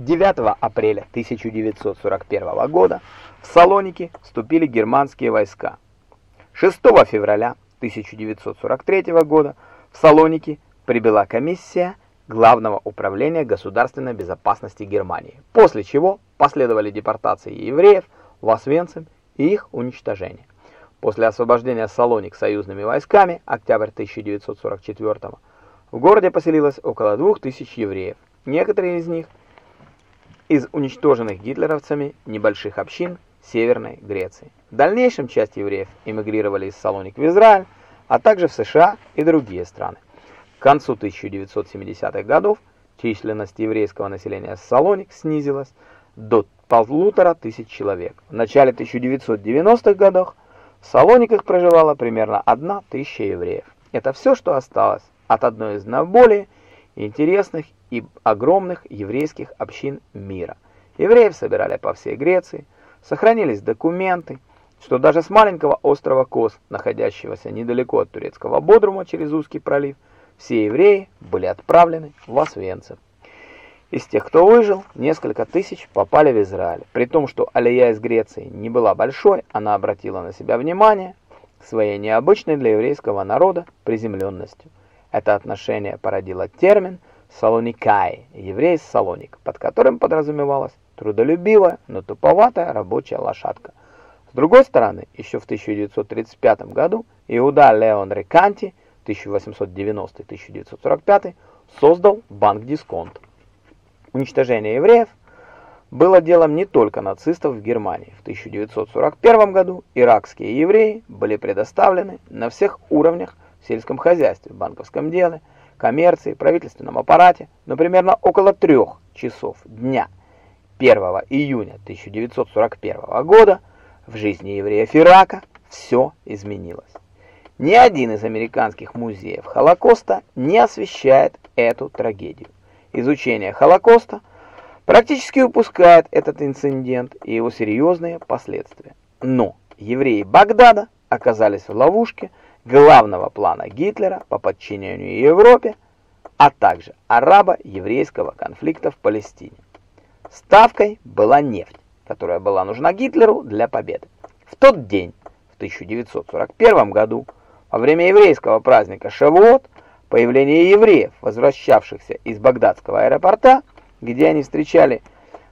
9 апреля 1941 года в Салоники вступили германские войска. 6 февраля 1943 года в Салоники прибыла комиссия Главного управления государственной безопасности Германии, после чего последовали депортации евреев в Освенцим и их уничтожение. После освобождения Салоник союзными войсками, октябрь 1944 в городе поселилось около 2000 евреев. Некоторые из них из уничтоженных гитлеровцами небольших общин Северной Греции. В дальнейшем часть евреев эмигрировали из Салоник в Израиль, а также в США и другие страны. К концу 1970-х годов численность еврейского населения Салоник снизилась до полутора тысяч человек. В начале 1990-х годов в Салониках проживало примерно одна тысяча евреев. Это все, что осталось от одной из наиболее интересных и огромных еврейских общин мира. Евреев собирали по всей Греции, сохранились документы, что даже с маленького острова Кос, находящегося недалеко от турецкого Бодрума через узкий пролив, все евреи были отправлены в Освенцим. Из тех, кто выжил, несколько тысяч попали в Израиль. При том, что алия из Греции не была большой, она обратила на себя внимание своей необычной для еврейского народа приземленностью. Это отношение породило термин «салоникай» – еврей из Салоник, под которым подразумевалась трудолюбивая, но туповатая рабочая лошадка. С другой стороны, еще в 1935 году Иуда Леон Реканти 1890-1945 создал банк «Дисконт». Уничтожение евреев было делом не только нацистов в Германии. В 1941 году иракские евреи были предоставлены на всех уровнях в сельском хозяйстве, банковском деле, коммерции, правительственном аппарате, но примерно около трех часов дня 1 июня 1941 года в жизни евреев Ирака все изменилось. Ни один из американских музеев Холокоста не освещает эту трагедию изучение Холокоста практически упускает этот инцидент и его серьезные последствия. Но евреи Багдада оказались в ловушке главного плана Гитлера по подчинению Европе, а также арабо-еврейского конфликта в Палестине. Ставкой была нефть, которая была нужна Гитлеру для победы. В тот день, в 1941 году, во время еврейского праздника Шавуот, Появление евреев, возвращавшихся из багдадского аэропорта, где они встречали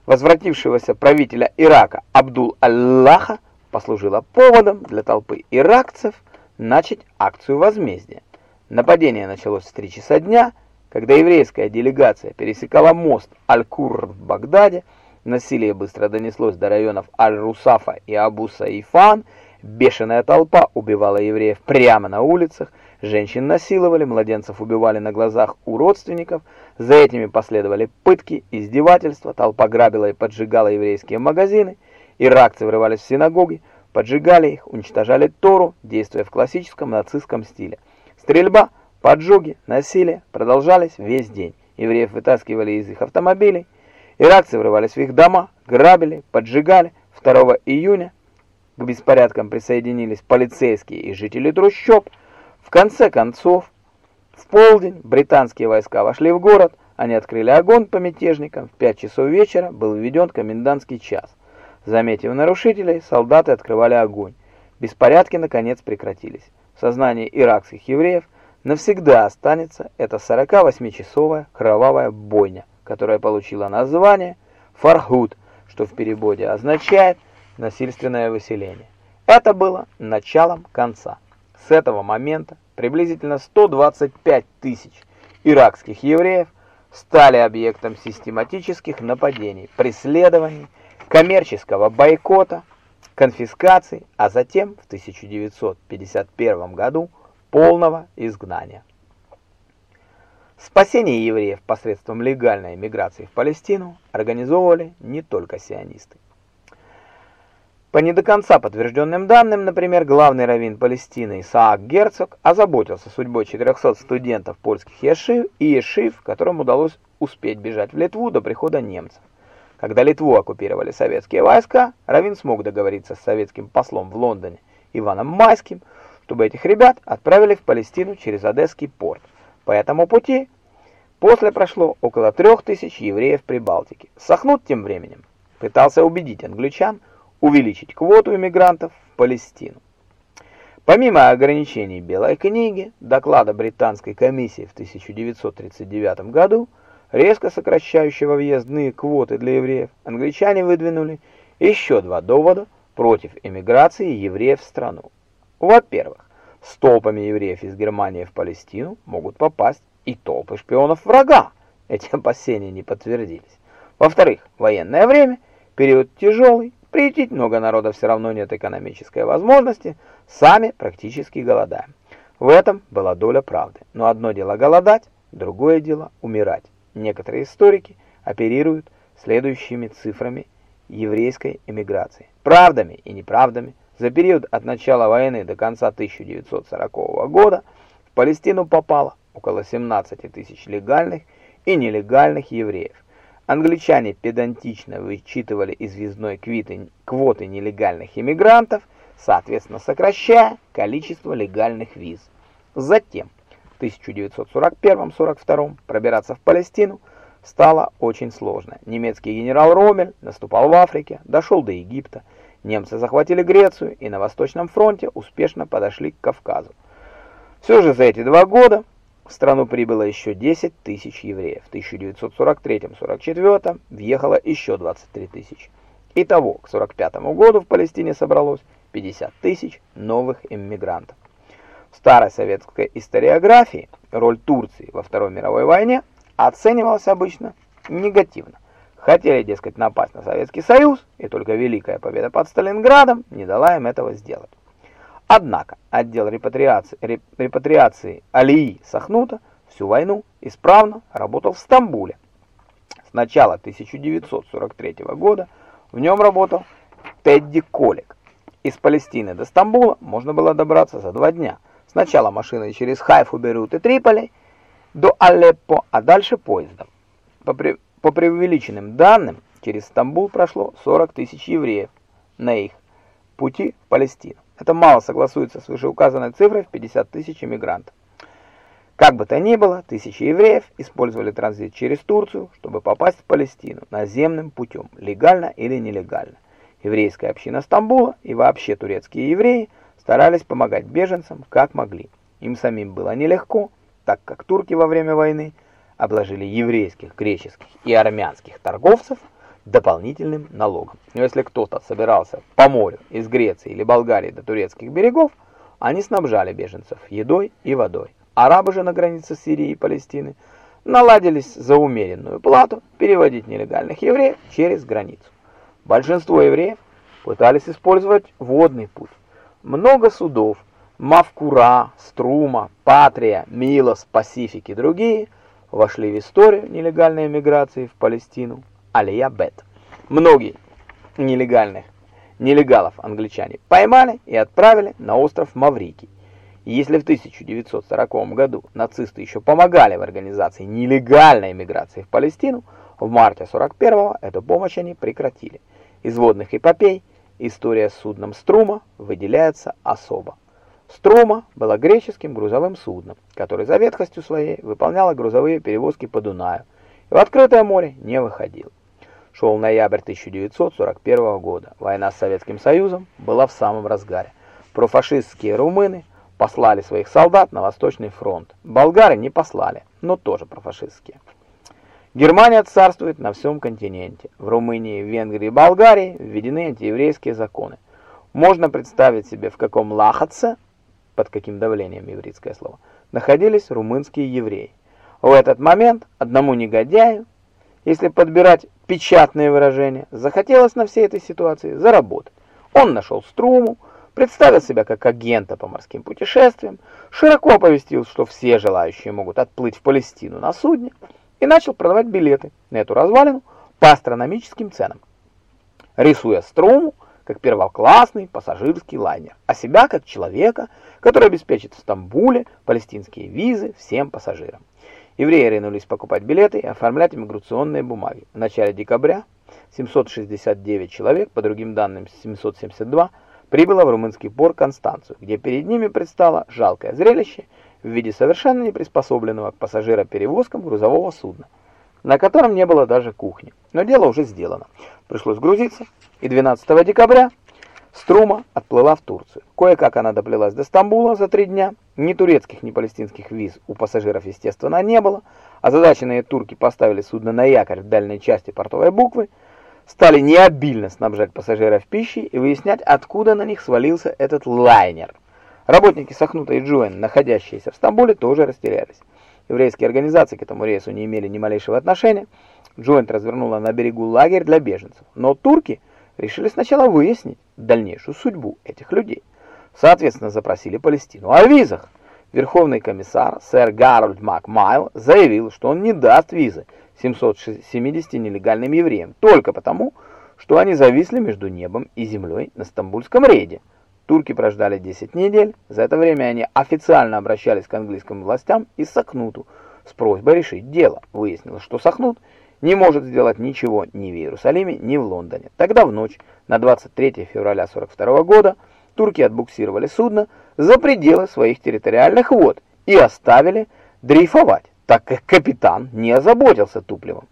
возвратившегося правителя Ирака Абдул-Аллаха, послужило поводом для толпы иракцев начать акцию возмездия. Нападение началось в 3 часа дня, когда еврейская делегация пересекала мост Аль-Курр в Багдаде, насилие быстро донеслось до районов Аль-Русафа и Абу-Саифан, бешеная толпа убивала евреев прямо на улицах, Женщин насиловали, младенцев убивали на глазах у родственников, за этими последовали пытки, издевательства, толпа грабила и поджигала еврейские магазины, иракцы врывались в синагоги, поджигали их, уничтожали Тору, действуя в классическом нацистском стиле. Стрельба, поджоги, насилие продолжались весь день. Евреев вытаскивали из их автомобилей, иракцы врывались в их дома, грабили, поджигали. 2 июня к беспорядкам присоединились полицейские и жители трущоб, в конце концов, в полдень британские войска вошли в город, они открыли огонь по мятежникам, в 5 часов вечера был введен комендантский час. Заметив нарушителей, солдаты открывали огонь. Беспорядки наконец прекратились. В сознании иракских евреев навсегда останется эта 48-часовая кровавая бойня, которая получила название Фархуд, что в переводе означает насильственное выселение. Это было началом конца. С этого момента приблизительно 125 тысяч иракских евреев стали объектом систематических нападений, преследований, коммерческого бойкота, конфискаций, а затем в 1951 году полного изгнания. Спасение евреев посредством легальной миграции в Палестину организовывали не только сионисты. По не до конца подтвержденным данным, например, главный раввин Палестины Исаак Герцог озаботился судьбой 400 студентов польских ешив и ешив, которым удалось успеть бежать в Литву до прихода немцев. Когда Литву оккупировали советские войска, раввин смог договориться с советским послом в Лондоне Иваном Майским, чтобы этих ребят отправили в Палестину через Одесский порт. По этому пути После прошло около трех тысяч евреев при Балтике. Сахнут тем временем пытался убедить англичан увеличить квоту иммигрантов в Палестину. Помимо ограничений Белой книги, доклада британской комиссии в 1939 году, резко сокращающего въездные квоты для евреев, англичане выдвинули еще два довода против эмиграции евреев в страну. Во-первых, с евреев из Германии в Палестину могут попасть и толпы шпионов врага. Эти опасения не подтвердились. Во-вторых, военное время, период тяжелый, приютить много народа все равно нет экономической возможности, сами практически голодаем. В этом была доля правды. Но одно дело голодать, другое дело умирать. Некоторые историки оперируют следующими цифрами еврейской эмиграции. Правдами и неправдами за период от начала войны до конца 1940 года в Палестину попало около 17 тысяч легальных и нелегальных евреев. Англичане педантично вычитывали из визной квиты квоты нелегальных иммигрантов, соответственно сокращая количество легальных виз. Затем в 1941-42 пробираться в Палестину стало очень сложно. Немецкий генерал Роммель наступал в Африке, дошел до Египта, Немцы захватили Грецию и на Восточном фронте успешно подошли к Кавказу. Все же за эти два года в страну прибыло еще 10 тысяч евреев. В 1943-44 въехало еще 23 тысячи. Итого, к 45 году в Палестине собралось 50 тысяч новых иммигрантов. Старой советской историографии роль Турции во Второй мировой войне оценивалась обычно негативно. Хотели, дескать, напасть на Советский Союз, и только великая победа под Сталинградом не дала им этого сделать. Однако отдел репатриации, репатриации Алии Сахнута всю войну исправно работал в Стамбуле. С начала 1943 года в нем работал Тедди Колик. Из Палестины до Стамбула можно было добраться за два дня. Сначала машиной через Хайфу, Бейрут и Триполи до Алеппо, а дальше поездом. По по преувеличенным данным, через Стамбул прошло 40 тысяч евреев на их пути в Палестину. Это мало согласуется с вышеуказанной цифрой в 50 тысяч иммигрантов. Как бы то ни было, тысячи евреев использовали транзит через Турцию, чтобы попасть в Палестину наземным путем, легально или нелегально. Еврейская община Стамбула и вообще турецкие евреи старались помогать беженцам как могли. Им самим было нелегко, так как турки во время войны – обложили еврейских, греческих и армянских торговцев дополнительным налогом. Но если кто-то собирался по морю из Греции или Болгарии до турецких берегов, они снабжали беженцев едой и водой. Арабы же на границе Сирии и Палестины наладились за умеренную плату переводить нелегальных евреев через границу. Большинство евреев пытались использовать водный путь. Много судов, Мавкура, Струма, Патрия, Милос, Пасифик и другие – вошли в историю нелегальной миграции в Палестину Алия Бет. Многие нелегальных нелегалов англичане поймали и отправили на остров Маврикий. Если в 1940 году нацисты еще помогали в организации нелегальной миграции в Палестину, в марте 41-го эту помощь они прекратили. Из водных эпопей история с судном Струма выделяется особо. Струма была греческим грузовым судном, который за ветхостью своей выполняло грузовые перевозки по Дунаю и в открытое море не выходил. Шел ноябрь 1941 года. Война с Советским Союзом была в самом разгаре. Профашистские румыны послали своих солдат на Восточный фронт. Болгары не послали, но тоже профашистские. Германия царствует на всем континенте. В Румынии, Венгрии и Болгарии введены антиеврейские законы. Можно представить себе, в каком лахатце под каким давлением еврейское слово, находились румынские евреи. В этот момент одному негодяю, если подбирать печатные выражения, захотелось на всей этой ситуации заработать. Он нашел струму, представил себя как агента по морским путешествиям, широко оповестил, что все желающие могут отплыть в Палестину на судне, и начал продавать билеты на эту развалину по астрономическим ценам. Рисуя струму, как первоклассный пассажирский лайнер, а себя как человека, который обеспечит в Стамбуле палестинские визы всем пассажирам. Евреи ринулись покупать билеты и оформлять иммиграционные бумаги. В начале декабря 769 человек, по другим данным 772, прибыло в румынский порт Констанцию, где перед ними предстало жалкое зрелище в виде совершенно неприспособленного к пассажироперевозкам грузового судна, на котором не было даже кухни. Но дело уже сделано. Пришлось грузиться, и 12 декабря Струма отплыла в Турцию. Кое-как она доплелась до Стамбула за три дня. Ни турецких, ни палестинских виз у пассажиров, естественно, не было. Озадаченные турки поставили судно на якорь в дальней части портовой буквы, стали необильно снабжать пассажиров пищей и выяснять, откуда на них свалился этот лайнер. Работники Сахнута и Джоэн, находящиеся в Стамбуле, тоже растерялись. Еврейские организации к этому рейсу не имели ни малейшего отношения. Джоинт развернула на берегу лагерь для беженцев. Но турки решили сначала выяснить дальнейшую судьбу этих людей. Соответственно, запросили Палестину о визах. Верховный комиссар сэр Гарольд Макмайл заявил, что он не даст визы 770 нелегальным евреям только потому, что они зависли между небом и землей на Стамбульском рейде. Турки прождали 10 недель, за это время они официально обращались к английским властям и Сахнуту с просьбой решить дело. Выяснилось, что Сахнут не может сделать ничего ни в Иерусалиме, ни в Лондоне. Тогда в ночь на 23 февраля 42 года турки отбуксировали судно за пределы своих территориальных вод и оставили дрейфовать так как капитан не озаботился Туплевым.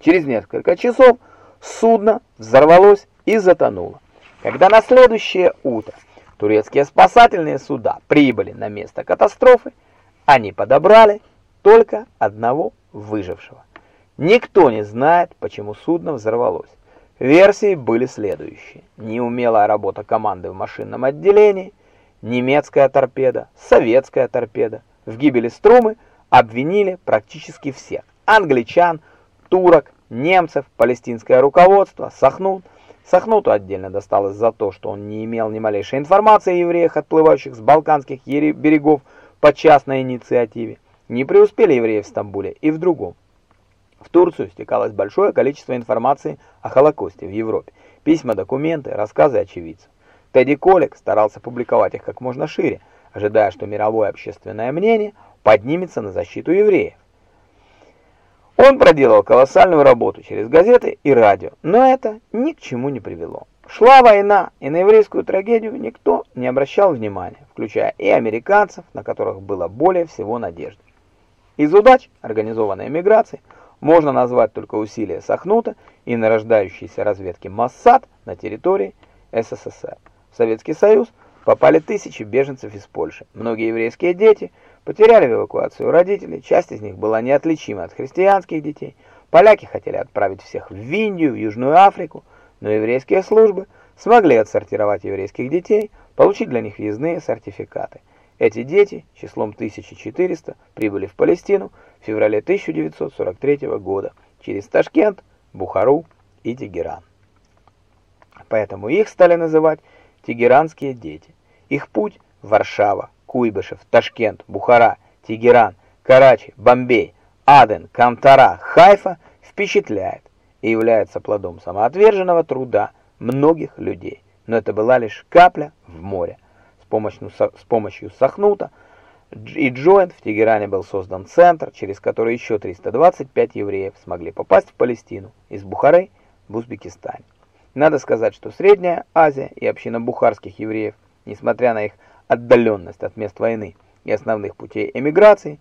Через несколько часов судно взорвалось и затонуло. Когда на следующее утро турецкие спасательные суда прибыли на место катастрофы, они подобрали только одного выжившего. Никто не знает, почему судно взорвалось. Версии были следующие. Неумелая работа команды в машинном отделении, немецкая торпеда, советская торпеда. В гибели Струмы – обвинили практически всех. Англичан, турок, немцев, палестинское руководство, Сахнут. Сахнуту отдельно досталось за то, что он не имел ни малейшей информации о евреях, отплывающих с балканских берегов по частной инициативе. Не преуспели евреи в Стамбуле и в другом. В Турцию стекалось большое количество информации о Холокосте в Европе. Письма, документы, рассказы очевидцев. Тедди Колик старался публиковать их как можно шире, ожидая, что мировое общественное мнение поднимется на защиту евреев. Он проделал колоссальную работу через газеты и радио, но это ни к чему не привело. Шла война, и на еврейскую трагедию никто не обращал внимания, включая и американцев, на которых было более всего надежды. Из удач организованной миграции можно назвать только усилия Сахнута и нарождающейся разведки Моссад на территории СССР. Советский Союз попали тысячи беженцев из Польши. Многие еврейские дети – Потеряли в эвакуацию родителей, часть из них была неотличима от христианских детей. Поляки хотели отправить всех в Индию, в Южную Африку, но еврейские службы смогли отсортировать еврейских детей, получить для них въездные сертификаты. Эти дети числом 1400 прибыли в Палестину в феврале 1943 года через Ташкент, Бухару и Тегеран. Поэтому их стали называть тегеранские дети. Их путь – Варшава, Куйбышев, Ташкент, Бухара, Тегеран, Карачи, Бомбей, Аден, Кантара, Хайфа впечатляет и является плодом самоотверженного труда многих людей. Но это была лишь капля в море. С помощью, с помощью Сахнута и Джоинт в Тегеране был создан центр, через который еще 325 евреев смогли попасть в Палестину из Бухары в Узбекистане. Надо сказать, что Средняя Азия и община бухарских евреев, несмотря на их отдаленность от мест войны и основных путей эмиграции,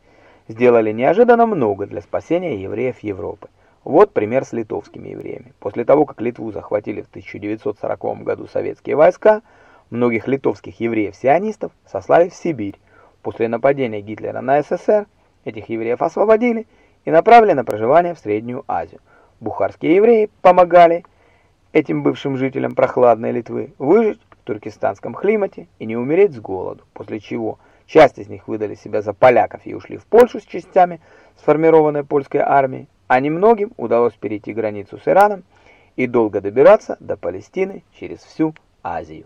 сделали неожиданно много для спасения евреев Европы. Вот пример с литовскими евреями. После того, как Литву захватили в 1940 году советские войска, многих литовских евреев-сионистов сослали в Сибирь. После нападения Гитлера на СССР этих евреев освободили и направили на проживание в Среднюю Азию. Бухарские евреи помогали этим бывшим жителям прохладной Литвы выжить в туркестанском климате и не умереть с голоду, после чего часть из них выдали себя за поляков и ушли в Польшу с частями сформированной польской армией, а немногим удалось перейти границу с Ираном и долго добираться до Палестины через всю Азию.